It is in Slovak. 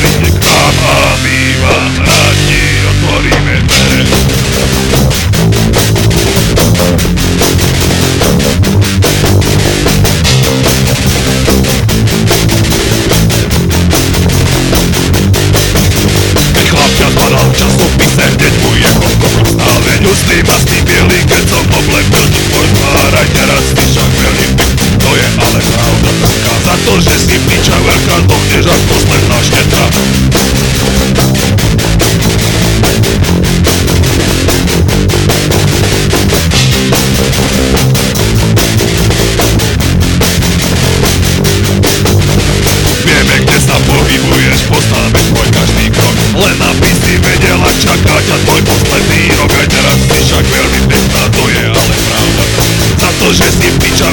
Music veľa čakať a tvoj posledný rok aj teraz si však veľmi pekná, to je ale pravda. Za to, že si piča